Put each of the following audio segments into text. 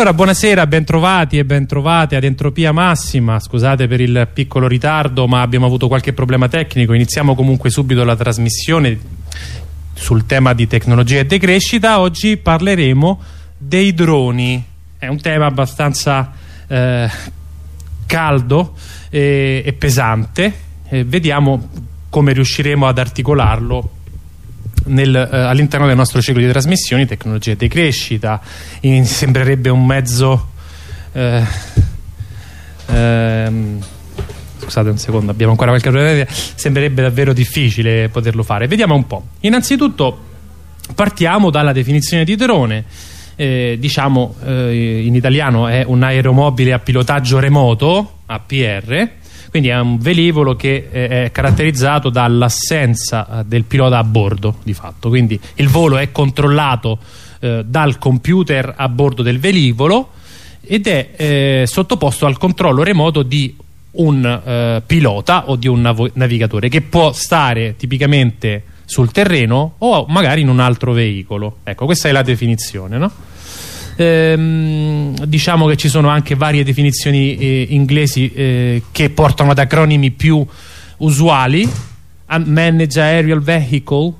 E allora buonasera, bentrovati e bentrovate ad Entropia Massima, scusate per il piccolo ritardo ma abbiamo avuto qualche problema tecnico, iniziamo comunque subito la trasmissione sul tema di tecnologia e decrescita, oggi parleremo dei droni, è un tema abbastanza eh, caldo e, e pesante, eh, vediamo come riusciremo ad articolarlo eh, all'interno del nostro ciclo di trasmissioni tecnologia di crescita in, sembrerebbe un mezzo eh, ehm, scusate un secondo abbiamo ancora qualche problema sembrerebbe davvero difficile poterlo fare. Vediamo un po' innanzitutto partiamo dalla definizione di drone. Eh, diciamo eh, in italiano è un aeromobile a pilotaggio remoto APR quindi è un velivolo che è caratterizzato dall'assenza eh, del pilota a bordo di fatto quindi il volo è controllato eh, dal computer a bordo del velivolo ed è eh, sottoposto al controllo remoto di un eh, pilota o di un navigatore che può stare tipicamente sul terreno o magari in un altro veicolo ecco questa è la definizione no? Ehm, diciamo che ci sono anche varie definizioni eh, inglesi eh, che portano ad acronimi più usuali. Manage Aerial Vehicle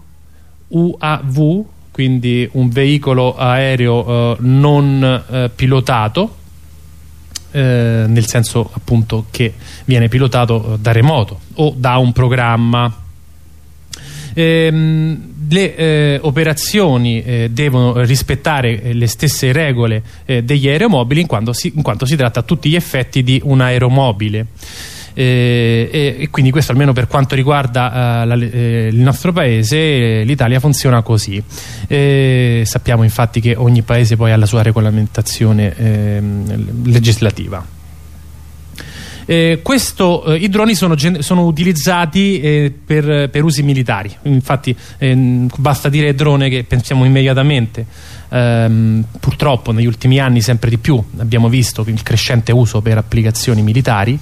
UAV quindi un veicolo aereo eh, non eh, pilotato eh, nel senso appunto che viene pilotato da remoto o da un programma ehm, le eh, operazioni eh, devono rispettare eh, le stesse regole eh, degli aeromobili in quanto, si, in quanto si tratta a tutti gli effetti di un aeromobile. Eh, e, e, quindi questo almeno per quanto riguarda uh, la, eh, il nostro paese l'Italia funziona così. Eh, sappiamo infatti che ogni paese poi ha la sua regolamentazione ehm, legislativa eh, questo, eh, I droni sono, sono utilizzati eh, per, per, usi militari, infatti ehm, basta dire drone che pensiamo immediatamente, ehm, purtroppo negli ultimi anni sempre di più abbiamo visto il crescente uso per applicazioni militari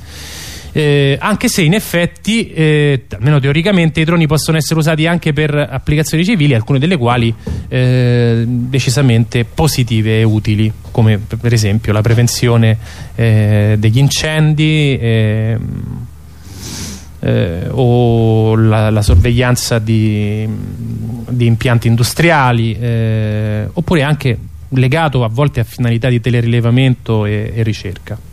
eh, anche se in effetti, eh, almeno teoricamente, i droni possono essere usati anche per applicazioni civili, alcune delle quali eh, decisamente positive e utili, come per esempio la prevenzione eh, degli incendi ehm, eh, o la, la sorveglianza di, di, impianti industriali, eh, oppure anche legato a volte a finalità di telerilevamento e, e ricerca.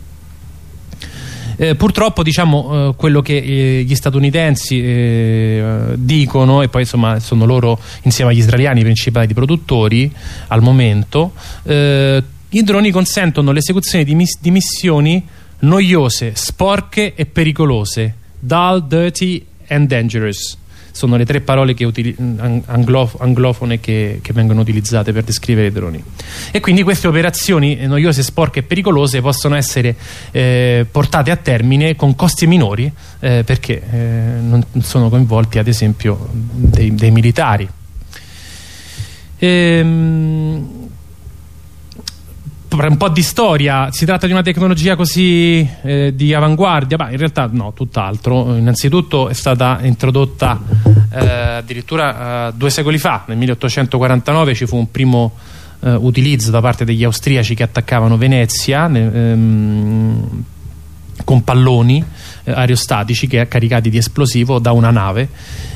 Eh, purtroppo diciamo eh, quello che eh, gli statunitensi eh, dicono e poi insomma sono loro insieme agli israeliani i principali produttori al momento eh, i droni consentono l'esecuzione di, miss di missioni noiose, sporche e pericolose dull, dirty and dangerous sono le tre parole che anglof anglofone che, che, vengono utilizzate per descrivere i droni. E quindi queste operazioni noiose, sporche e pericolose possono essere eh, portate a termine con costi minori eh, perché eh, non sono coinvolti ad esempio dei, dei militari. Ehm, un po' di storia, si tratta di una tecnologia così eh, di avanguardia? Beh, in realtà no, tutt'altro. Innanzitutto è stata introdotta eh, addirittura eh, due secoli fa, nel 1849 ci fu un primo eh, utilizzo da parte degli austriaci che attaccavano Venezia ehm, con palloni eh, aerostatici che, caricati di esplosivo da una nave.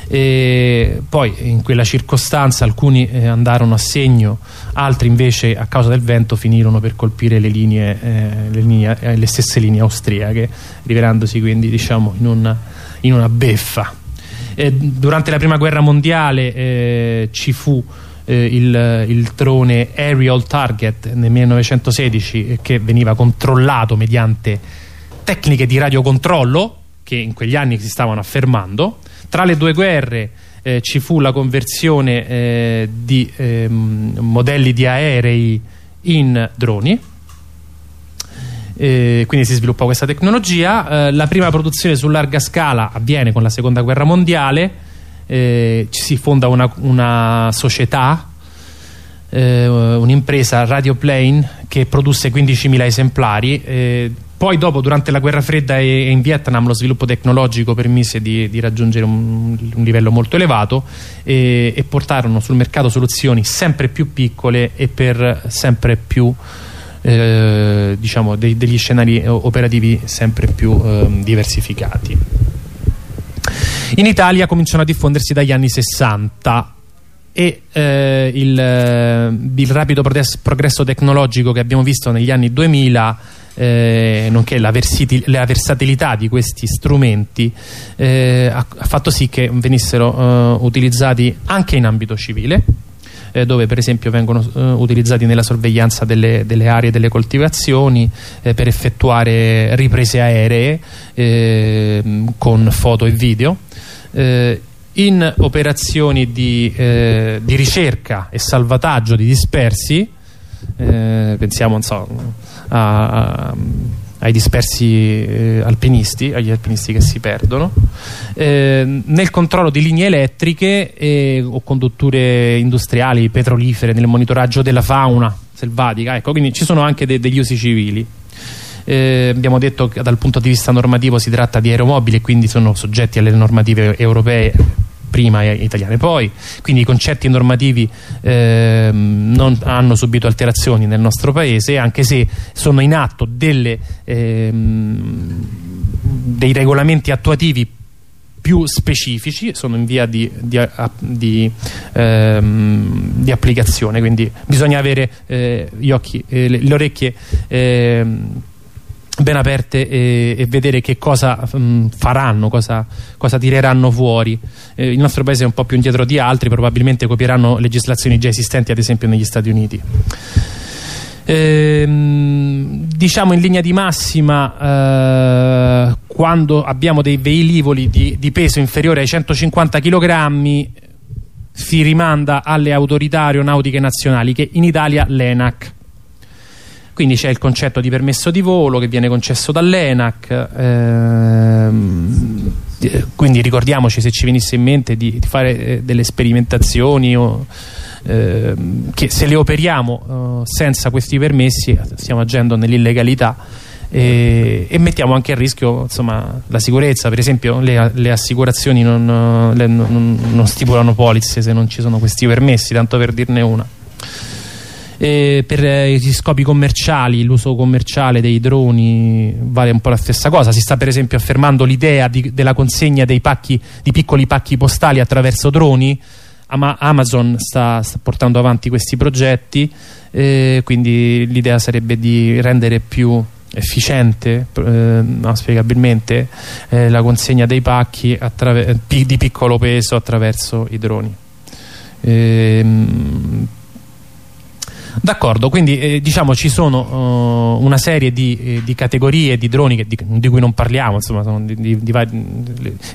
E poi in quella circostanza alcuni eh, andarono a segno altri invece a causa del vento finirono per colpire le, linee, eh, le, linee, eh, le stesse linee austriache rivelandosi quindi diciamo in una, in una beffa. Durante la prima guerra mondiale eh, ci fu eh, il, il, drone Aerial Target nel 1916 che veniva controllato mediante tecniche di radiocontrollo che in quegli anni si stavano affermando. Tra le due guerre eh, ci fu la conversione eh, di eh, modelli di aerei in droni. Eh, quindi si sviluppò questa tecnologia. Eh, la prima produzione su larga scala avviene con la seconda guerra mondiale. Eh, ci si fonda una, una società un'impresa Radioplane che produsse 15.000 esemplari poi dopo, durante la guerra fredda e in Vietnam, lo sviluppo tecnologico permise di, di raggiungere un, un, livello molto elevato e, e, portarono sul mercato soluzioni sempre più piccole e per sempre più eh, diciamo dei, degli scenari operativi sempre più eh, diversificati. In Italia cominciano a diffondersi dagli anni 60 e eh, il, eh, il, rapido progresso tecnologico che abbiamo visto negli anni 2000 eh, nonché la, la, versatilità di questi strumenti eh, ha, ha, fatto sì che venissero eh, utilizzati anche in ambito civile eh, dove per esempio vengono utilizzati nella sorveglianza delle, delle aree delle coltivazioni per effettuare riprese aeree con foto e video eh, in operazioni di, eh, di, ricerca e salvataggio di dispersi eh, pensiamo so, a, a ai dispersi eh, alpinisti, agli alpinisti che si perdono, eh, nel controllo di linee elettriche o condutture industriali, petrolifere, nel monitoraggio della fauna selvatica, ecco, quindi ci sono anche de degli usi civili. Eh, abbiamo detto che dal punto di vista normativo si tratta di aeromobili e quindi sono soggetti alle normative europee prima e italiane. Poi, quindi i concetti normativi eh, non hanno subito alterazioni nel nostro paese anche se sono in atto delle, eh, dei regolamenti attuativi più specifici, sono in via di, di, di, ehm, di applicazione, quindi bisogna avere eh, gli occhi, eh, le, le, orecchie ehm, ben aperte e, e vedere che cosa mh, faranno, cosa, cosa, tireranno fuori. Eh, il nostro paese è un po' più indietro di altri, probabilmente copieranno legislazioni già esistenti ad esempio negli Stati Uniti. Ehm, diciamo in linea di massima eh, quando abbiamo dei velivoli di, di peso inferiore ai 150 kg si rimanda alle autorità aeronautiche nazionali che in Italia l'ENAC quindi c'è il concetto di permesso di volo che viene concesso dall'ENAC ehm, quindi ricordiamoci se ci venisse in mente di, di fare eh, delle sperimentazioni o, eh, che se le operiamo eh, senza questi permessi stiamo agendo nell'illegalità e, e, mettiamo anche a rischio insomma, la sicurezza. Per esempio le, le assicurazioni non, le, non, non stipulano polizze se non ci sono questi permessi tanto per dirne una eh, per eh, i scopi commerciali, l'uso commerciale dei droni vale un po' la stessa cosa. Si sta per esempio affermando l'idea della consegna dei pacchi, di piccoli pacchi postali attraverso droni. Ama Amazon sta, sta, portando avanti questi progetti, eh, quindi l'idea sarebbe di rendere più efficiente eh, no, spiegabilmente eh, la consegna dei pacchi di piccolo peso attraverso i droni. Ehm, D'accordo, quindi eh, diciamo ci sono uh, una serie di, eh, di, categorie di droni che, di, di, cui non parliamo, insomma, di,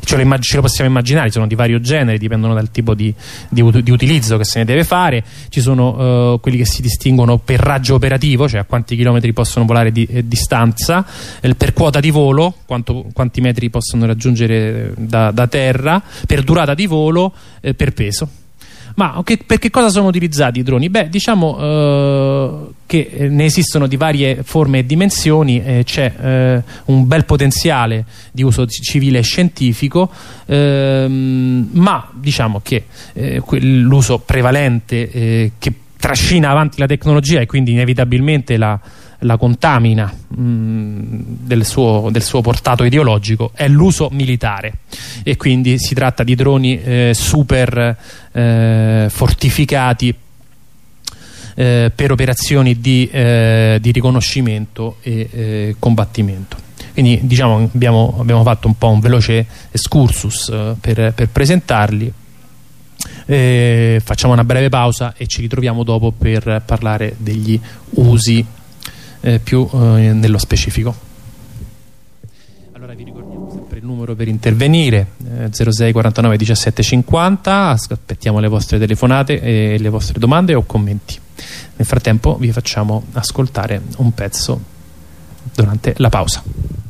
ce, lo ce, lo possiamo immaginare, sono di vario genere, dipendono dal tipo di, utilizzo che se ne deve fare, ci sono uh, quelli che si distinguono per raggio operativo, cioè a quanti chilometri possono volare di eh, distanza, eh, per quota di volo, quanto, quanti metri possono raggiungere da, da terra, per durata di volo, per peso. Ma che, per che cosa sono utilizzati i droni? Beh, diciamo eh, che ne esistono di varie forme e dimensioni, eh, c'è eh, un bel potenziale di uso civile e scientifico, ehm, ma diciamo che eh, l'uso prevalente eh, che trascina avanti la tecnologia e quindi inevitabilmente la la contamina mh, mm, del, suo, del, suo, portato ideologico è l'uso militare. E quindi si tratta di droni eh, super eh, fortificati eh, per operazioni di, eh, di riconoscimento e eh, combattimento. Quindi diciamo abbiamo, abbiamo, fatto un po' un veloce excursus eh, per, per presentarli. Facciamo una breve pausa e ci ritroviamo dopo per parlare degli usi eh, più eh, nello specifico. Allora vi ricordiamo sempre il numero per intervenire, eh, 06 49 17 50, aspettiamo le vostre telefonate e le vostre domande o commenti. Nel frattempo vi facciamo ascoltare un pezzo durante la pausa.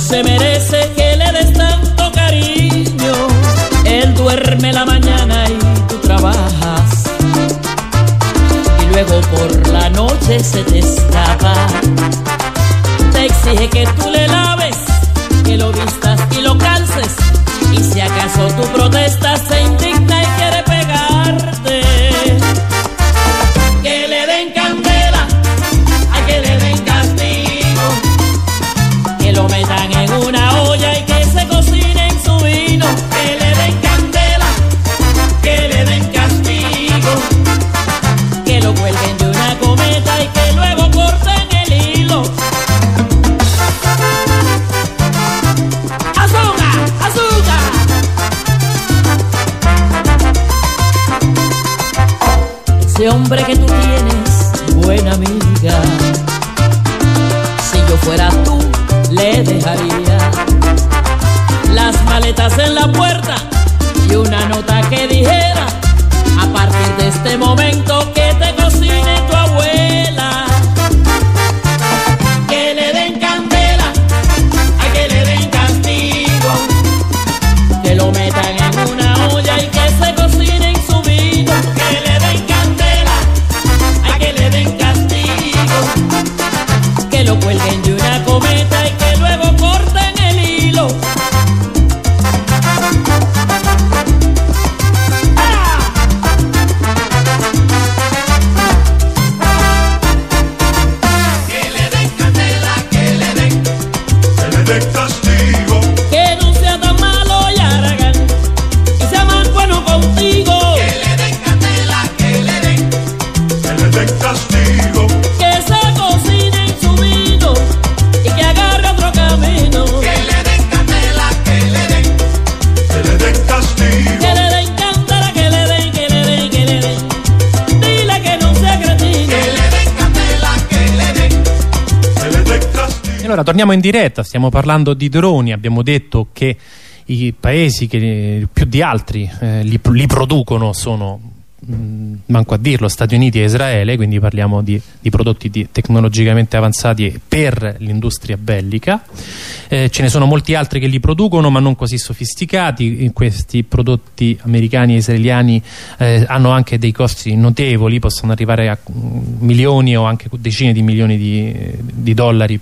Se merece que le des tanto cariño. Él duerme la mañana y tú trabajas. Y luego por la noche se te escapa. Te exige que tú le laves que lo vistas y lo calces. Y si acaso tu protesta se Ese hombre que tú tienes, buena amiga. Si yo fuera tú, le dejaría las maletas en la puerta y una nota que dijera: A partir de este momento, in diretta, stiamo parlando di droni, abbiamo detto che i paesi che più di altri eh, li, li producono sono, mh, manco a dirlo, Stati Uniti e Israele, quindi parliamo di, di prodotti di- tecnologicamente avanzati per l'industria bellica. Eh, ce ne sono molti altri che li producono ma non così sofisticati, questi prodotti americani e israeliani eh, hanno anche dei costi notevoli, possono arrivare a mm, milioni o anche decine di milioni di, di dollari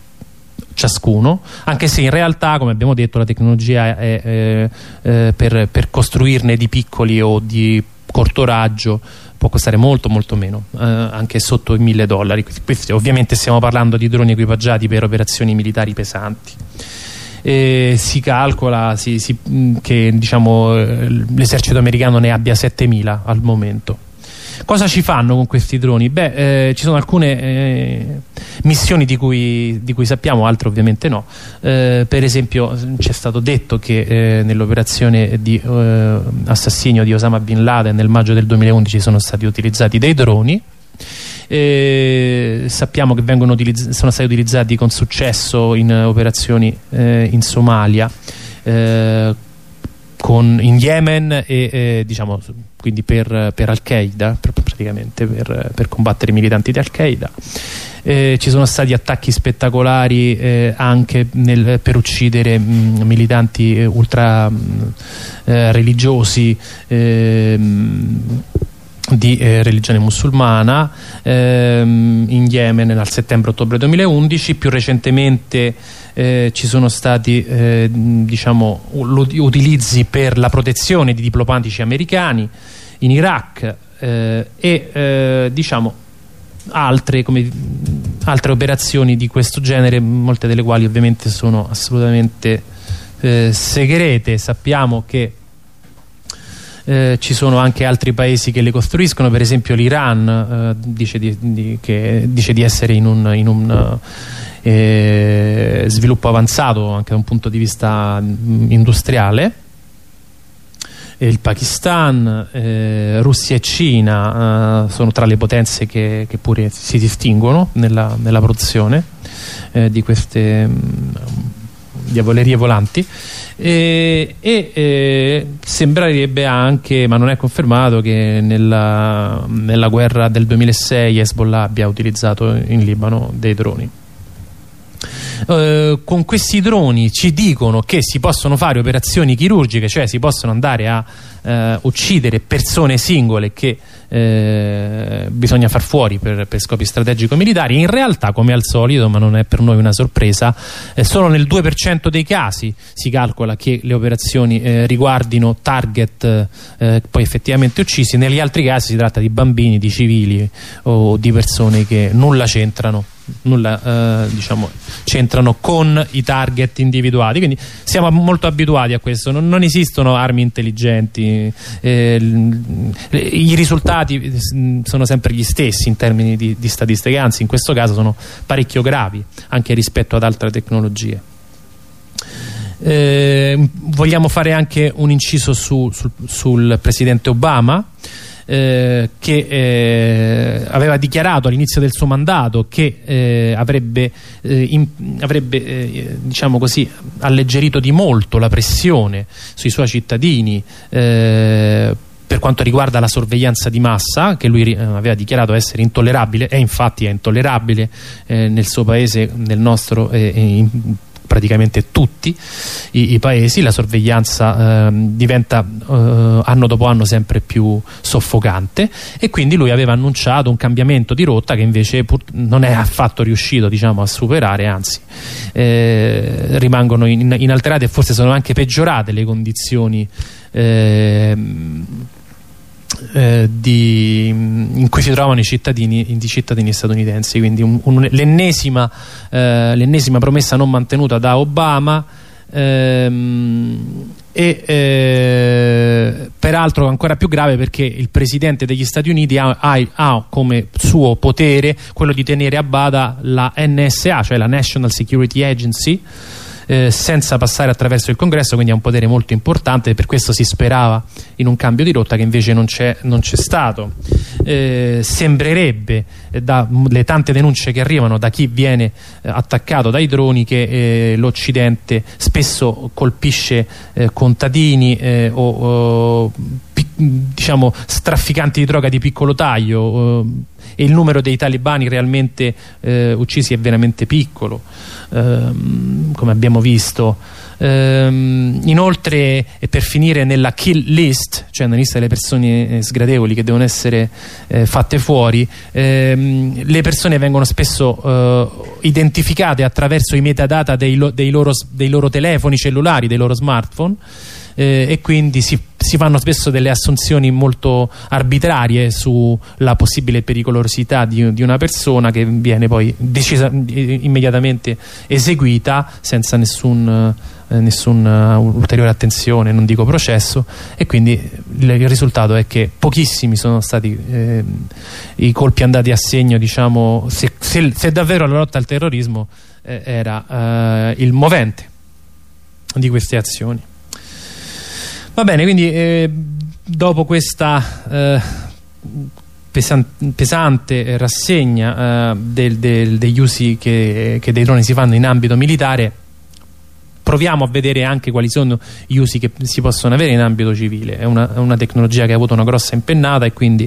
ciascuno, anche se in realtà, come abbiamo detto, la tecnologia è, eh, eh, per, per costruirne di piccoli o di corto raggio può costare molto molto meno, eh, anche sotto i mille dollari. Questi, ovviamente stiamo parlando di droni equipaggiati per operazioni militari pesanti. E si calcola si- si- che diciamo, eh, l'esercito americano ne abbia 7000 al momento. Cosa ci fanno con questi droni? Beh, eh, ci sono alcune eh, missioni di cui, di cui sappiamo, altre ovviamente no. Eh, per esempio, ci è stato detto che eh, nell'operazione di eh, assassinio di Osama Bin Laden nel maggio del 2011 sono stati utilizzati dei droni. Eh, sappiamo che sono stati utilizzati con successo in operazioni eh, in Somalia. eh, con- in Yemen e eh, diciamo quindi per, per Al-Qaeda pr- praticamente per, per combattere i militanti di Al-Qaeda. Eh, ci sono stati attacchi spettacolari eh, anche nel- per uccidere mh, militanti eh, ultra mh, eh, religiosi ehm, di eh, religione musulmana ehm, in Yemen dal settembre-ottobre 2011 più recentemente eh, ci sono stati eh, diciamo utilizzi per la protezione di diplomatici americani in Iraq eh, e eh, diciamo altre, come, altre operazioni di questo genere molte delle quali ovviamente sono assolutamente eh, segrete. Sappiamo che eh, ci sono anche altri paesi che le costruiscono, per esempio l'Iran eh, dice, di, di- che- dice di essere in un, in un, eh, sviluppo avanzato anche da un punto di vista mh, industriale. Il Pakistan, eh, Russia e Cina eh, sono tra le potenze che, che pure si distinguono nella, nella produzione eh, di queste mh, di avolerie volanti e, e sembrerebbe anche ma non è confermato che nella, nella guerra del 2006 Hezbollah abbia utilizzato in Libano dei droni eh, con questi droni ci dicono che si possono fare operazioni chirurgiche, cioè si possono andare a eh, uccidere persone singole che eh, bisogna far fuori per, per scopi strategico-militari. In realtà, come al solito, ma non è per noi una sorpresa, eh, solo nel 2% dei casi si calcola che le operazioni eh, riguardino target poi effettivamente uccisi, negli altri casi si tratta di bambini, di civili o di persone che nulla c'entrano nulla eh, diciamo, c'entrano con i target individuati. Quindi siamo molto abituati a questo. Non, non esistono armi intelligenti. Eh, i risultati sono sempre gli stessi in termini di, di statistiche. Anzi in questo caso sono parecchio gravi anche rispetto ad altre tecnologie. Eh, vogliamo fare anche un inciso su, sul, sul presidente Obama eh, che eh, aveva dichiarato all'inizio del suo mandato che eh, avrebbe, eh, in, avrebbe eh, diciamo così, alleggerito di molto la pressione sui suoi cittadini per quanto riguarda la sorveglianza di massa che lui aveva dichiarato essere intollerabile e infatti è intollerabile eh, nel suo paese, nel nostro eh, in praticamente tutti i, i paesi, la sorveglianza eh, diventa eh, anno dopo anno sempre più soffocante e quindi lui aveva annunciato un cambiamento di rotta che invece non è affatto riuscito diciamo, a superare, anzi eh, rimangono in, inalterate e forse sono anche peggiorate le condizioni eh, di, in cui si trovano i cittadini, i cittadini statunitensi. Quindi l'ennesima eh, promessa non mantenuta da Obama ehm, e eh, peraltro ancora più grave perché il presidente degli Stati Uniti ha, ha, ha, come suo potere quello di tenere a bada la NSA cioè la National Security Agency eh, senza passare attraverso il congresso quindi ha un potere molto importante e per questo si sperava in un cambio di rotta che invece non c'è stato. Eh, sembrerebbe eh, dalle tante denunce che arrivano da chi viene eh, attaccato dai droni che l'Occidente spesso colpisce contadini o, o diciamo strafficanti di droga di piccolo taglio e il numero dei talibani realmente eh, uccisi è veramente piccolo ehm, come abbiamo visto. Ehm, inoltre e per finire nella kill list cioè nella lista delle persone eh, sgradevoli che devono essere eh, fatte fuori ehm, le persone vengono spesso eh, identificate attraverso i metadata dei, lo, dei, loro, dei loro telefoni cellulari dei loro smartphone eh, e quindi si, si, fanno spesso delle assunzioni molto arbitrarie sulla possibile pericolosità di, di una persona che viene poi decisa, immediatamente eseguita senza nessun eh, nessuna ulteriore attenzione, non dico processo. E quindi il risultato è che pochissimi sono stati eh, i colpi andati a segno diciamo se, se, se davvero la lotta al terrorismo eh, era eh, il movente di queste azioni Va bene, quindi eh, dopo questa eh, pesante, rassegna eh, del, del, degli usi che, che dei droni si fanno in ambito militare proviamo a vedere anche quali sono gli usi che si possono avere in ambito civile. È una, è una tecnologia che ha avuto una grossa impennata e quindi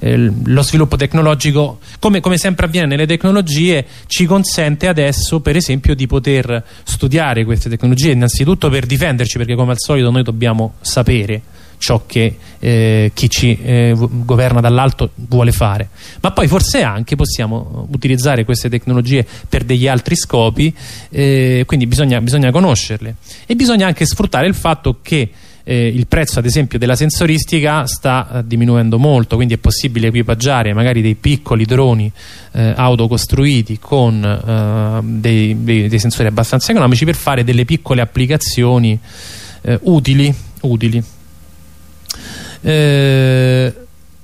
eh, lo sviluppo tecnologico come, come, sempre avviene nelle tecnologie ci consente adesso per esempio di poter studiare queste tecnologie innanzitutto per difenderci perché come al solito noi dobbiamo sapere ciò che eh, chi ci eh, governa dall'alto vuole fare. Ma poi forse anche possiamo utilizzare queste tecnologie per degli altri scopi eh, quindi bisogna, bisogna conoscerle. E bisogna anche sfruttare il fatto che eh, il prezzo ad esempio della sensoristica sta eh, diminuendo molto quindi è possibile equipaggiare magari dei piccoli droni eh, autocostruiti con eh, dei, dei, dei, sensori abbastanza economici per fare delle piccole applicazioni eh, utili, utili eh,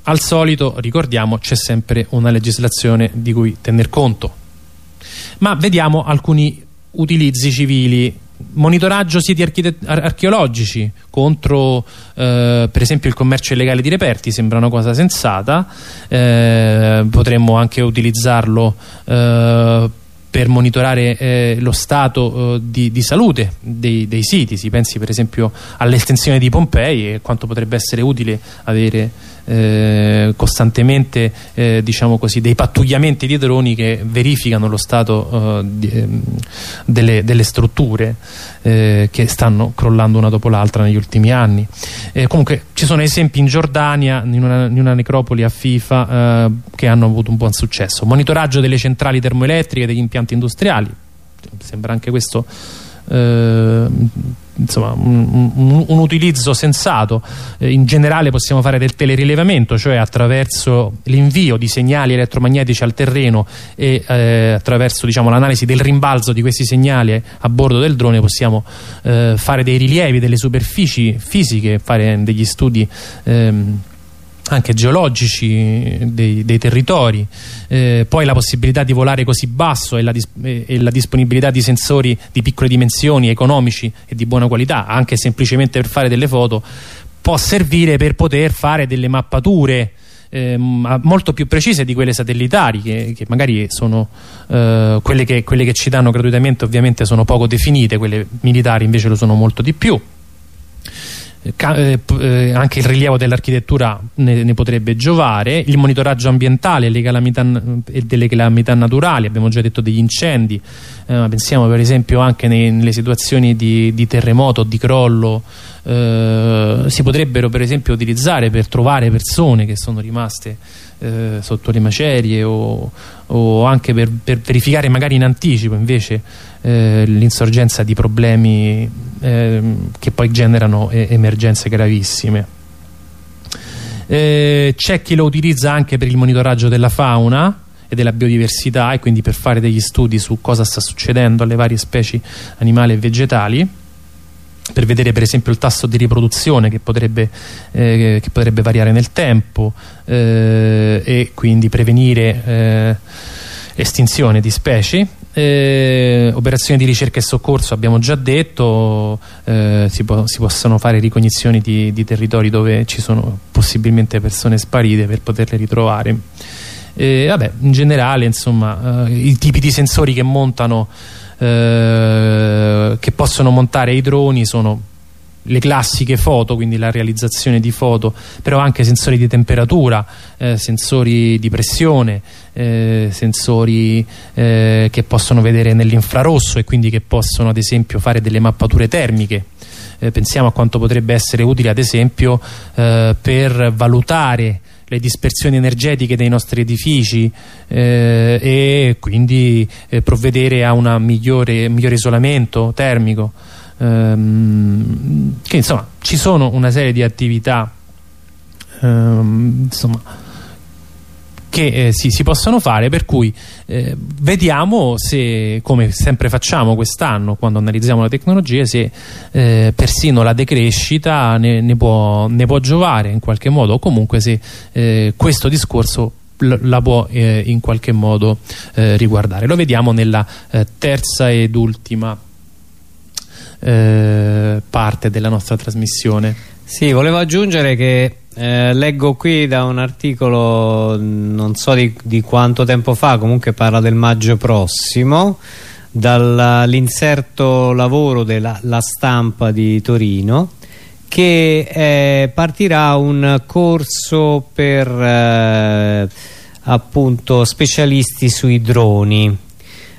al solito ricordiamo c'è sempre una legislazione di cui tener conto. Ma vediamo alcuni utilizzi civili. Monitoraggio siti archeologici contro eh, per esempio il commercio illegale di reperti sembra una cosa sensata. Eh, potremmo anche utilizzarlo eh, per monitorare eh, lo stato eh, di, di, salute dei, dei, siti. Si pensi per esempio all'estensione di Pompei e quanto potrebbe essere utile avere eh, costantemente eh, diciamo così, dei pattugliamenti di droni che verificano lo stato eh, di, ehm, delle, delle, strutture eh, che stanno crollando una dopo l'altra negli ultimi anni. Comunque ci sono esempi in Giordania in una, in una necropoli a FIFA che hanno avuto un buon successo. Monitoraggio delle centrali termoelettriche degli impianti industriali. Sembra anche questo insomma, un, un, un, utilizzo sensato. Eh, in generale possiamo fare del telerilevamento cioè attraverso l'invio di segnali elettromagnetici al terreno e eh, attraverso diciamo, l'analisi del rimbalzo di questi segnali a bordo del drone possiamo eh, fare dei rilievi delle superfici fisiche fare degli studi ehm, anche geologici dei, dei territori eh, poi la possibilità di volare così basso e la, e la, disponibilità di sensori di piccole dimensioni economici e di buona qualità anche semplicemente per fare delle foto può servire per poter fare delle mappature eh, molto più precise di quelle satellitari che, che magari sono eh, quelle, che, quelle che ci danno gratuitamente ovviamente sono poco definite quelle militari invece lo sono molto di più eh, eh, anche il rilievo dell'architettura ne, ne, potrebbe giovare. Il monitoraggio ambientale e delle calamità naturali abbiamo già detto degli incendi eh, pensiamo per esempio anche nei, nelle situazioni di, di terremoto di crollo eh, si potrebbero per esempio utilizzare per trovare persone che sono rimaste eh, sotto le macerie o, o anche per, per, verificare magari in anticipo invece eh, l'insorgenza di problemi eh, che poi generano eh, emergenze gravissime. Eh, c'è chi lo utilizza anche per il monitoraggio della fauna e della biodiversità e quindi per fare degli studi su cosa sta succedendo alle varie specie animali e vegetali per vedere per esempio il tasso di riproduzione che potrebbe, eh, che potrebbe variare nel tempo eh, e quindi prevenire eh, estinzione di specie eh, operazioni di ricerca e soccorso abbiamo già detto eh, si, po si, possono fare ricognizioni di, di, territori dove ci sono possibilmente persone sparite per poterle ritrovare. Eh, vabbè, in generale insomma eh, i tipi di sensori che montano eh, che possono montare i droni sono le classiche foto, quindi la realizzazione di foto, però anche sensori di temperatura, eh, sensori di pressione, eh, sensori eh, che possono vedere nell'infrarosso e quindi che possono ad esempio fare delle mappature termiche. Eh, pensiamo a quanto potrebbe essere utile ad esempio eh, per valutare le dispersioni energetiche dei nostri edifici eh, e quindi eh, provvedere a un migliore, migliore, isolamento termico ehm, che insomma ci sono una serie di attività ehm, insomma che eh, sì, si possono fare per cui eh, vediamo se come sempre facciamo quest'anno quando analizziamo le tecnologie se eh, persino la decrescita ne, ne, può, ne, può, giovare in qualche modo o comunque se eh, questo discorso la può eh, in qualche modo eh, riguardare. Lo vediamo nella terza ed ultima parte della nostra trasmissione. Sì, volevo aggiungere che eh, leggo qui da un articolo non so di, di, quanto tempo fa comunque parla del maggio prossimo dall'inserto lavoro della La Stampa di Torino che eh, partirà un corso per eh, appunto specialisti sui droni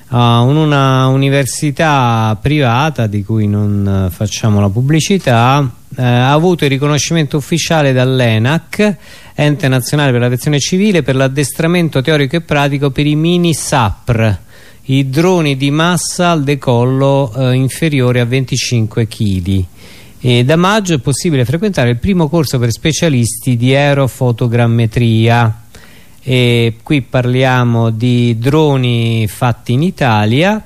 uh, una università privata di cui non facciamo la pubblicità eh, ha avuto il riconoscimento ufficiale dall'ENAC, Ente Nazionale per l'Aviazione Civile, per l'addestramento teorico e pratico per i mini SAPR, i droni di massa al decollo eh, inferiore a 25 kg. E da maggio è possibile frequentare il primo corso per specialisti di aerofotogrammetria. E qui parliamo di droni fatti in Italia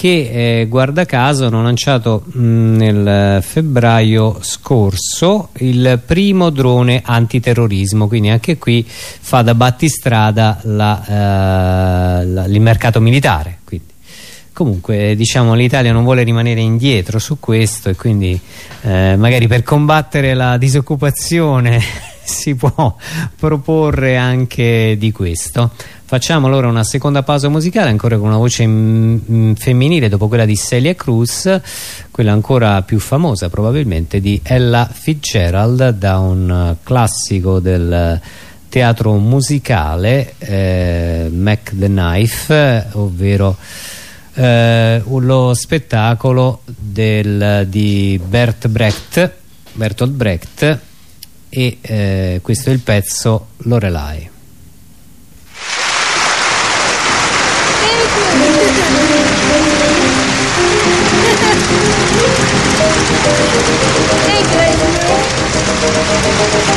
che eh, guarda caso hanno lanciato mh, nel febbraio scorso il primo drone antiterrorismo quindi anche qui fa da battistrada la, eh, il mercato militare quindi. comunque diciamo l'Italia non vuole rimanere indietro su questo e quindi eh, magari per combattere la disoccupazione si può proporre anche di questo. Facciamo allora una seconda pausa musicale ancora con una voce mm, mm, femminile dopo quella di Celia Cruz quella ancora più famosa probabilmente di Ella Fitzgerald da un classico del teatro musicale eh, Mac the Knife ovvero eh, lo spettacolo del, di Bert Brecht Bertolt Brecht e eh, questo è il pezzo Lorelai you.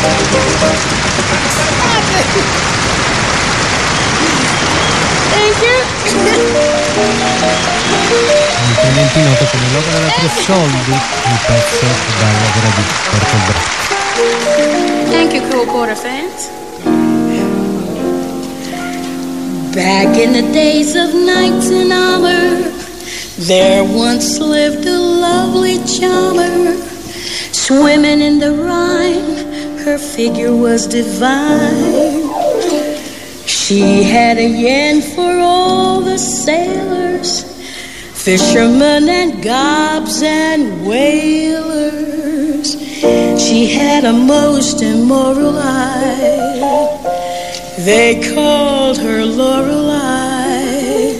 altrimenti noto come l'opera da tre soldi il pezzo dall'opera di Bertolt Brecht Thank you, Cole Porter fans. Back in the days of knights in armor, there once lived a lovely charmer. Swimming in the Rhine, her figure was divine. She had a yen for all the sailors, fishermen and gobs and whalers. She had a most immoral eye. They called her Lorelei.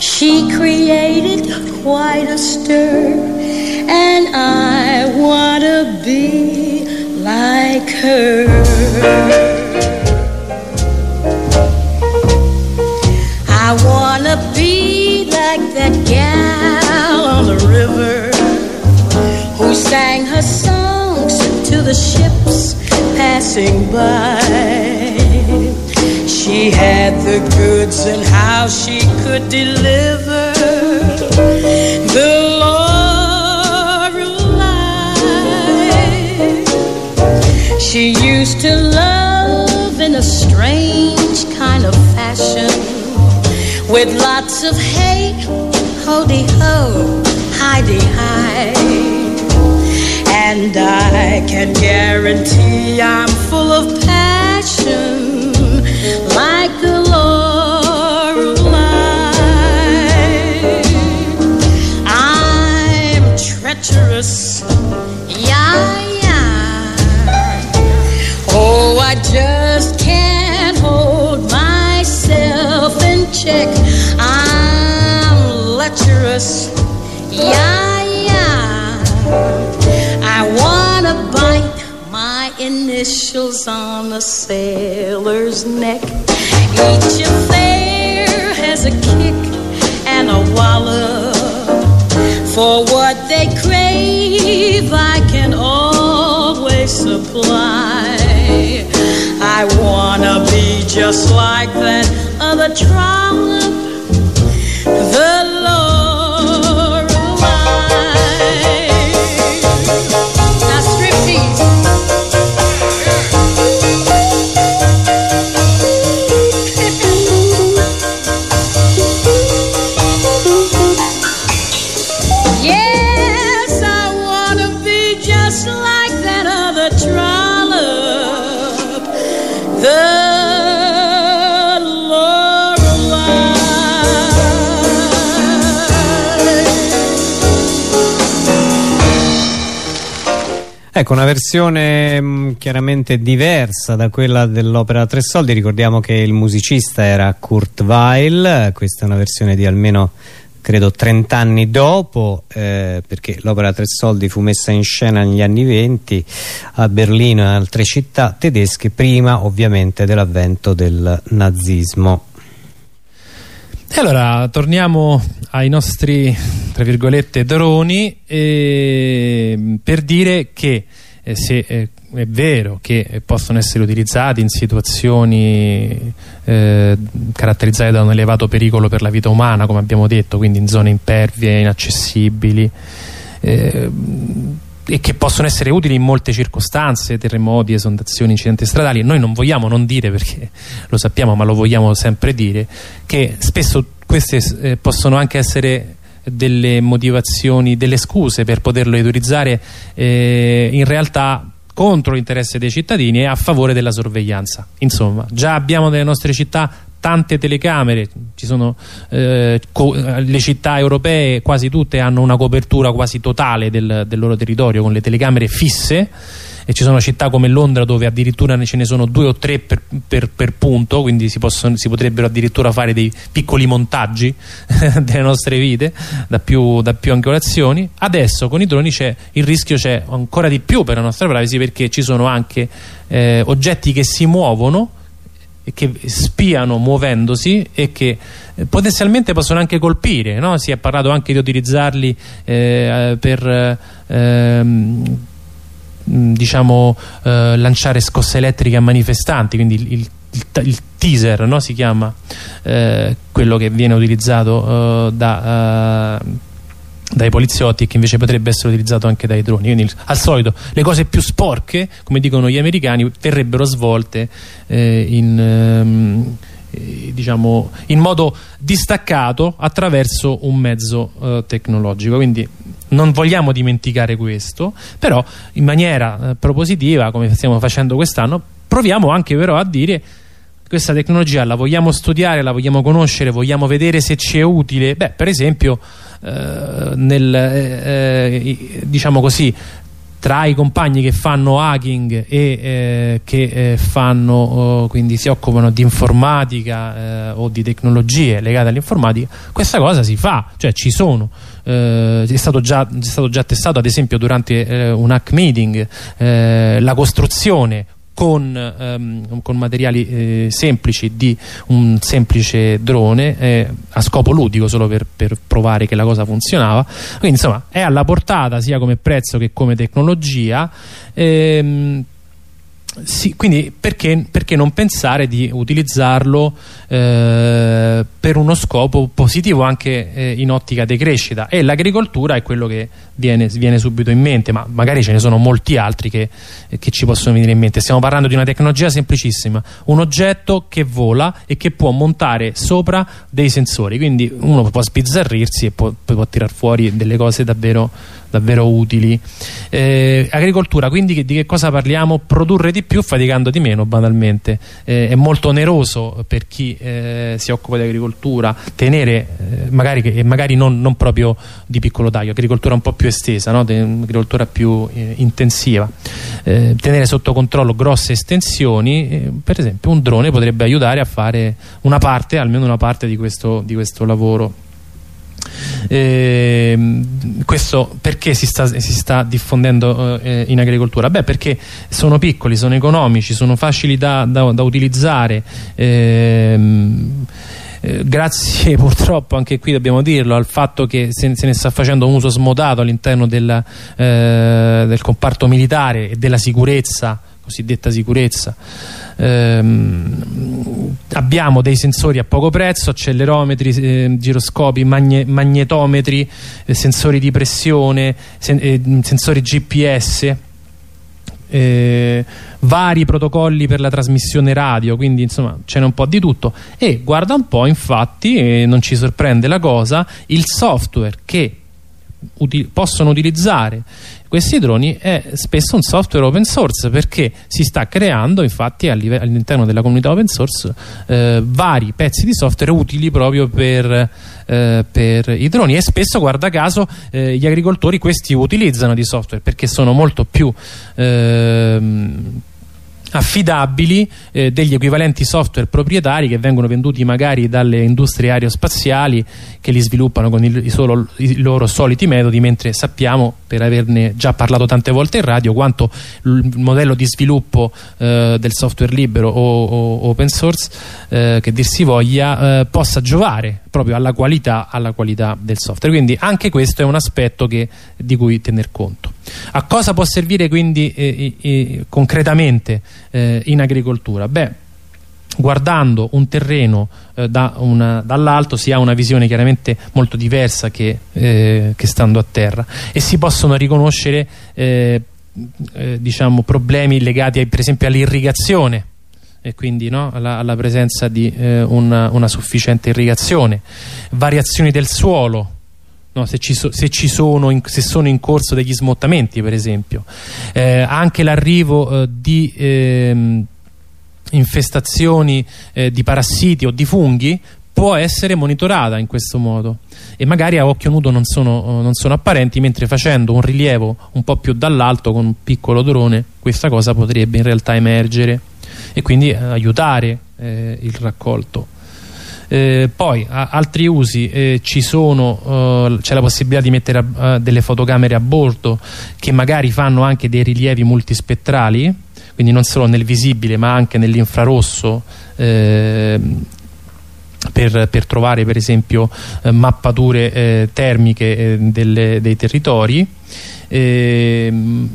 She created quite a stir, and I want to be like her. I wanna be like that gal on the river who sang her songs to the ships passing by. She had the goods and how she could deliver the Lorelei. She used to love in a strange kind of fashion with lots of hey, hody ho, I can guarantee I'm full of passion initials on a sailor's neck. Each affair has a kick and a wallop. For what they crave, I can always supply. I wanna be just like that other trollop, Ecco, una versione mh, chiaramente diversa da quella dell'opera tre soldi. Ricordiamo che il musicista era Kurt Weill, questa è una versione di almeno credo 30 anni dopo, eh, perché l'opera tre soldi fu messa in scena negli anni 20 a Berlino e in altre città tedesche, prima ovviamente dell'avvento del nazismo. E allora torniamo ai nostri, tra virgolette, droni e, per dire che eh, se eh, è vero che eh, possono essere utilizzati in situazioni eh, caratterizzate da un elevato pericolo per la vita umana, come abbiamo detto, quindi in zone impervie, inaccessibili, eh, e che possono essere utili in molte circostanze, terremoti, esondazioni, incidenti stradali. Noi non vogliamo non dire, perché lo sappiamo, ma lo vogliamo sempre dire, che spesso queste eh, possono anche essere delle motivazioni, delle scuse per poterlo utilizzare eh, in realtà contro l'interesse dei cittadini e a favore della sorveglianza. Insomma, già abbiamo nelle nostre città tante telecamere, sono, eh, le città europee quasi tutte hanno una copertura quasi totale del, del loro territorio con le telecamere fisse e ci sono città come Londra dove addirittura ce ne sono due o tre per, per, per punto quindi si, possono, si, potrebbero addirittura fare dei piccoli montaggi delle nostre vite da più, da più angolazioni. Adesso con i droni il rischio c'è ancora di più per la nostra privacy perché ci sono anche eh, oggetti che si muovono che spiano muovendosi e che eh, potenzialmente possono anche colpire no? si è parlato anche di utilizzarli eh, per ehm, diciamo eh, lanciare scosse elettriche a manifestanti quindi il, il, il teaser no? si chiama eh, quello che viene utilizzato eh, da dai poliziotti che invece potrebbe essere utilizzato anche dai droni. Quindi al solito le cose più sporche come dicono gli americani verrebbero svolte eh, in, ehm, eh, diciamo, in modo distaccato attraverso un mezzo eh, tecnologico. Quindi non vogliamo dimenticare questo però in maniera eh, propositiva come stiamo facendo quest'anno proviamo anche però a dire questa tecnologia la vogliamo studiare, la vogliamo conoscere, vogliamo vedere se ci è utile. Beh per esempio nel, eh, eh, diciamo così tra i compagni che fanno hacking e eh, che eh, fanno oh, quindi si occupano di informatica eh, o di tecnologie legate all'informatica questa cosa si fa cioè ci sono. È stato, già, è, stato già, testato ad esempio durante un hack meeting la costruzione con, ehm, con materiali eh, semplici di un semplice drone eh, a scopo ludico solo per, per, provare che la cosa funzionava. Quindi insomma è alla portata sia come prezzo che come tecnologia. Ehm, sì, quindi perché, perché, non pensare di utilizzarlo eh, per uno scopo positivo anche eh, in ottica di crescita. E l'agricoltura è quello che viene, viene, subito in mente ma magari ce ne sono molti altri che, che, ci possono venire in mente. Stiamo parlando di una tecnologia semplicissima un oggetto che vola e che può montare sopra dei sensori. Quindi uno può sbizzarrirsi e può, può tirar fuori delle cose davvero davvero utili. Eh, agricoltura, quindi di che cosa parliamo? Produrre di più faticando di meno banalmente. Eh, è molto oneroso per chi eh, si occupa di agricoltura tenere, eh, magari, che, magari non, non, proprio di piccolo taglio, agricoltura un po' più estesa, no? agricoltura più eh, intensiva. Eh, tenere sotto controllo grosse estensioni, per esempio un drone potrebbe aiutare a fare una parte, almeno una parte di questo, di questo lavoro. Eh, questo perché si sta, si sta diffondendo eh, in agricoltura? Beh perché sono piccoli, sono economici, sono facili da, da, da utilizzare ehm, eh, grazie purtroppo anche qui dobbiamo dirlo al fatto che se, ne sta facendo un uso smodato all'interno eh, del comparto militare e della sicurezza cosiddetta sicurezza. Ehm, abbiamo dei sensori a poco prezzo accelerometri, eh, giroscopi, magne magnetometri eh, sensori di pressione sen eh, sensori GPS eh, vari protocolli per la trasmissione radio quindi insomma ce n'è un po' di tutto. E guarda un po' infatti e non ci sorprende la cosa il software che uti possono utilizzare questi droni è spesso un software open source perché si sta creando infatti all'interno della comunità open source eh, vari pezzi di software utili proprio per, eh, per, i droni. E spesso guarda caso eh, gli agricoltori questi utilizzano di software perché sono molto più ehm, affidabili eh, degli equivalenti software proprietari che vengono venduti magari dalle industrie aerospaziali che li sviluppano con il, i, solo, i, loro soliti metodi mentre sappiamo per averne già parlato tante volte in radio quanto il modello di sviluppo eh, del software libero o, o open source eh, che dir si voglia eh, possa giovare proprio alla qualità, alla qualità del software. Quindi anche questo è un aspetto che, di cui tener conto a cosa può servire quindi eh, eh, concretamente eh, in agricoltura? Beh, guardando un terreno eh, da dall'alto si ha una visione chiaramente molto diversa che, eh, che, stando a terra e si possono riconoscere eh, diciamo, problemi legati ai, per esempio all'irrigazione e quindi no, alla, alla, presenza di una, una sufficiente irrigazione variazioni del suolo no? se, ci so, se, ci sono in, se sono in corso degli smottamenti per esempio eh, anche l'arrivo eh, di ehm, infestazioni eh, di parassiti o di funghi può essere monitorata in questo modo e magari a occhio nudo non sono, non sono apparenti mentre facendo un rilievo un po' più dall'alto con un piccolo drone questa cosa potrebbe in realtà emergere e quindi eh, aiutare eh, il raccolto eh, poi a, altri usi eh, ci sono eh, c'è la possibilità di mettere a, delle fotocamere a bordo che magari fanno anche dei rilievi multispettrali quindi non solo nel visibile ma anche nell'infrarosso eh, per, per, trovare per esempio eh, mappature eh, termiche eh, delle, dei territori ehm,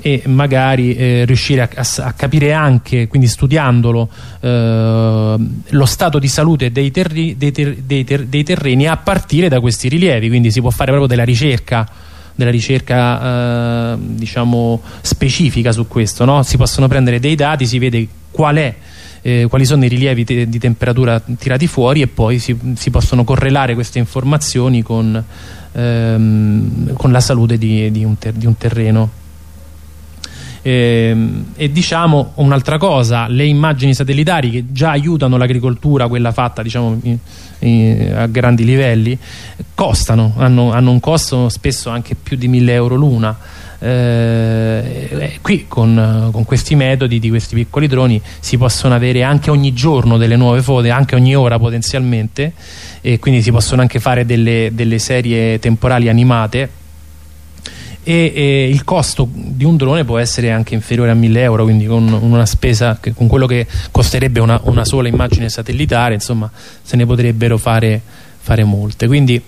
e magari eh, riuscire a, a, a, capire anche, quindi studiandolo, eh, lo stato di salute dei, terri, dei, ter, dei, ter, dei, terreni a partire da questi rilievi, quindi si può fare proprio della ricerca della ricerca eh, diciamo specifica su questo no? si possono prendere dei dati si vede qual è eh, quali sono i rilievi te di temperatura tirati fuori e poi si, si possono correlare queste informazioni con, ehm, con la salute di, di, un, di un terreno. E, ehm, e, diciamo un'altra cosa le immagini satellitari che già aiutano l'agricoltura quella fatta diciamo in, in, a grandi livelli costano hanno, hanno, un costo spesso anche più di 1000 euro l'una eh, eh, qui con, con, questi metodi di questi piccoli droni si possono avere anche ogni giorno delle nuove foto anche ogni ora potenzialmente e quindi si possono anche fare delle, delle serie temporali animate. E, e, il costo di un drone può essere anche inferiore a 1000 euro quindi con una spesa che, con quello che costerebbe una, una sola immagine satellitare insomma se ne potrebbero fare fare molte. Quindi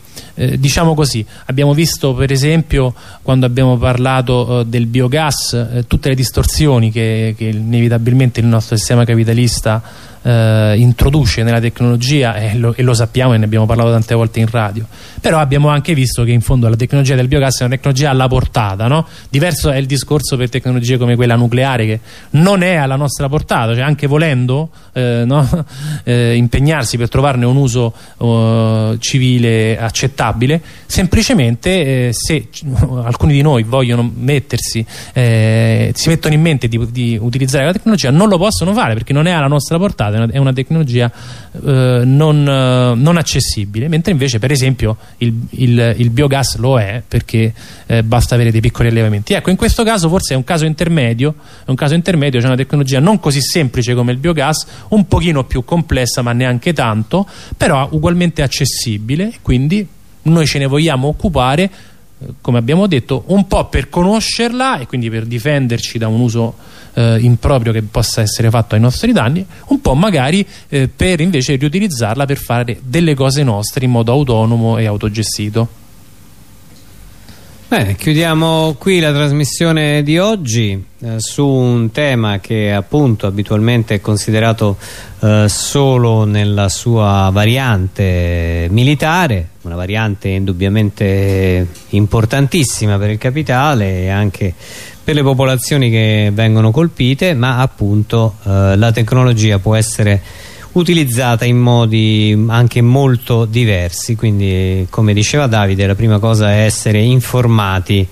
eh, diciamo così abbiamo visto per esempio quando abbiamo parlato eh, del biogas eh, tutte le distorsioni che, che inevitabilmente il nostro sistema capitalista eh, introduce nella tecnologia e lo, e lo, sappiamo e ne abbiamo parlato tante volte in radio però abbiamo anche visto che in fondo la tecnologia del biogas è una tecnologia alla portata no? diverso è il discorso per tecnologie come quella nucleare che non è alla nostra portata cioè anche volendo eh, no? eh, impegnarsi per trovarne un uso uh, civile accettabile semplicemente eh, se alcuni di noi vogliono mettersi eh, si mettono in mente di, di utilizzare la tecnologia non lo possono fare perché non è alla nostra portata è una, è una tecnologia eh, non, eh, non, accessibile mentre invece per esempio il, il, il biogas lo è perché eh, basta avere dei piccoli allevamenti. Ecco in questo caso forse è un caso intermedio è un caso intermedio c'è una tecnologia non così semplice come il biogas un pochino più complessa ma neanche tanto però ugualmente accessibile quindi noi ce ne vogliamo occupare come abbiamo detto un po' per conoscerla e quindi per difenderci da un uso eh, improprio che possa essere fatto ai nostri danni un po' magari eh, per invece riutilizzarla per fare delle cose nostre in modo autonomo e autogestito. Bene, chiudiamo qui la trasmissione di oggi eh, su un tema che appunto abitualmente è considerato eh, solo nella sua variante militare, una variante indubbiamente importantissima per il capitale e anche per le popolazioni che vengono colpite, ma appunto eh, la tecnologia può essere utilizzata in modi anche molto diversi. Quindi come diceva Davide la prima cosa è essere informati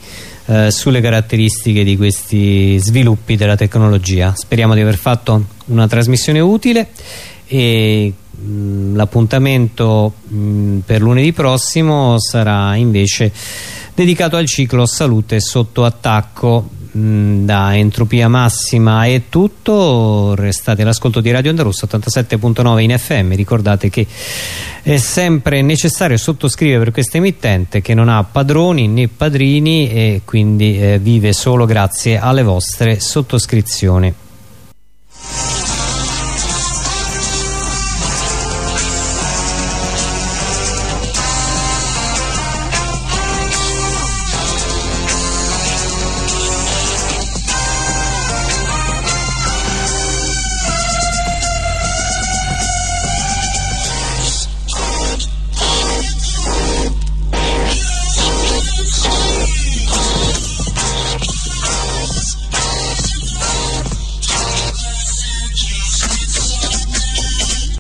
eh, sulle caratteristiche di questi sviluppi della tecnologia. Speriamo di aver fatto una trasmissione utile e l'appuntamento per lunedì prossimo sarà invece dedicato al ciclo salute sotto attacco Mm, da Entropia Massima è tutto. Restate all'ascolto di Radio Andalusso 87.9 in FM ricordate che è sempre necessario sottoscrivere per questa emittente che non ha padroni né padrini e quindi eh, vive solo grazie alle vostre sottoscrizioni